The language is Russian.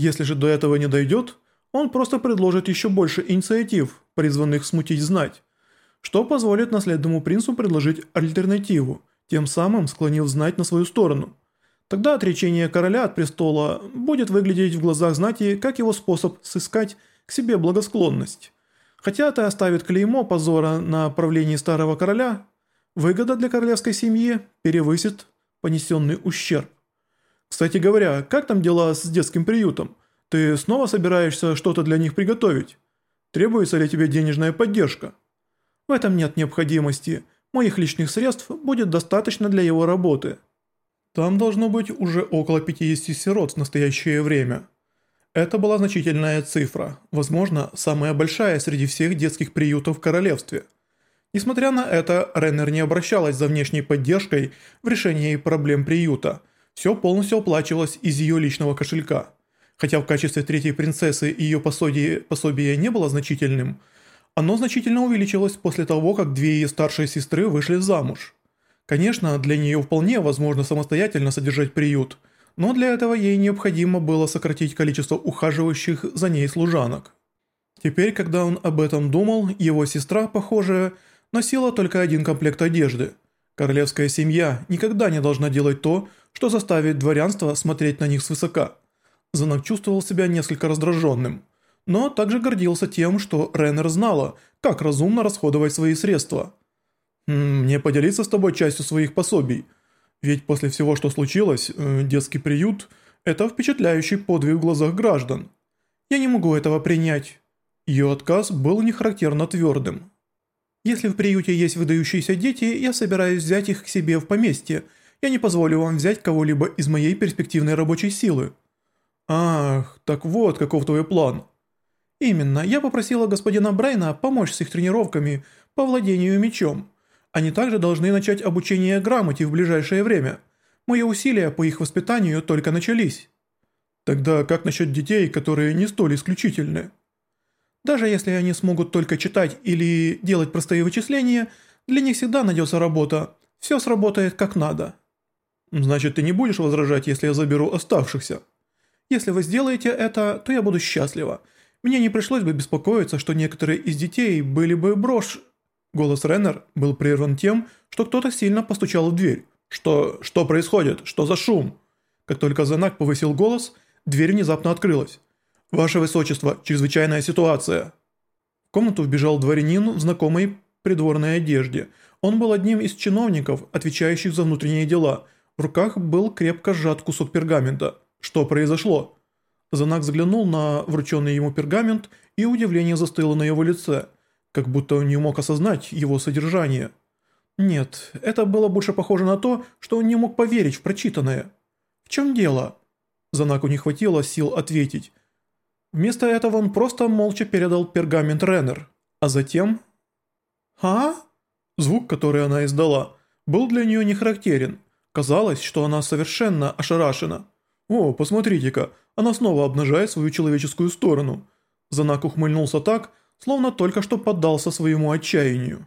Если же до этого не дойдет, он просто предложит еще больше инициатив, призванных смутить знать, что позволит наследному принцу предложить альтернативу, тем самым склонив знать на свою сторону. Тогда отречение короля от престола будет выглядеть в глазах знати как его способ сыскать к себе благосклонность. Хотя это оставит клеймо позора на правлении старого короля, выгода для королевской семьи перевысит понесенный ущерб. Кстати говоря, как там дела с детским приютом? Ты снова собираешься что-то для них приготовить? Требуется ли тебе денежная поддержка? В этом нет необходимости. Моих личных средств будет достаточно для его работы. Там должно быть уже около 50 сирот в настоящее время. Это была значительная цифра, возможно, самая большая среди всех детских приютов в королевстве. Несмотря на это, Реннер не обращалась за внешней поддержкой в решении проблем приюта. Все полностью оплачивалось из ее личного кошелька. Хотя в качестве третьей принцессы ее пособие, пособие не было значительным, оно значительно увеличилось после того, как две ее старшие сестры вышли замуж. Конечно, для нее вполне возможно самостоятельно содержать приют, но для этого ей необходимо было сократить количество ухаживающих за ней служанок. Теперь, когда он об этом думал, его сестра, похоже, носила только один комплект одежды. Королевская семья никогда не должна делать то, что заставит дворянство смотреть на них свысока. Занак чувствовал себя несколько раздраженным, но также гордился тем, что Реннер знала, как разумно расходовать свои средства – мне поделиться с тобой частью своих пособий. Ведь после всего, что случилось, э, детский приют – это впечатляющий подвиг в глазах граждан. Я не могу этого принять. Ее отказ был нехарактерно твердым. Если в приюте есть выдающиеся дети, я собираюсь взять их к себе в поместье. Я не позволю вам взять кого-либо из моей перспективной рабочей силы. Ах, так вот каков твой план. Именно, я попросила господина Брайна помочь с их тренировками по владению мечом. Они также должны начать обучение грамоте в ближайшее время. Мои усилия по их воспитанию только начались. Тогда как насчет детей, которые не столь исключительны? Даже если они смогут только читать или делать простые вычисления, для них всегда найдется работа. Все сработает как надо. Значит, ты не будешь возражать, если я заберу оставшихся? Если вы сделаете это, то я буду счастлива. Мне не пришлось бы беспокоиться, что некоторые из детей были бы брошь Голос Реннер был прерван тем, что кто-то сильно постучал в дверь. «Что... что происходит? Что за шум?» Как только Занак повысил голос, дверь внезапно открылась. «Ваше Высочество, чрезвычайная ситуация!» В комнату вбежал дворянин в знакомой придворной одежде. Он был одним из чиновников, отвечающих за внутренние дела. В руках был крепко сжат кусок пергамента. Что произошло? Занак заглянул на врученный ему пергамент, и удивление застыло на его лице – как будто он не мог осознать его содержание. Нет, это было больше похоже на то, что он не мог поверить в прочитанное. В чем дело? Занаку не хватило сил ответить. Вместо этого он просто молча передал пергамент Реннер, а затем... «А?» Звук, который она издала, был для нее не характерен. Казалось, что она совершенно ошарашена. «О, посмотрите-ка, она снова обнажает свою человеческую сторону». Занак ухмыльнулся так, словно только что поддался своему отчаянию.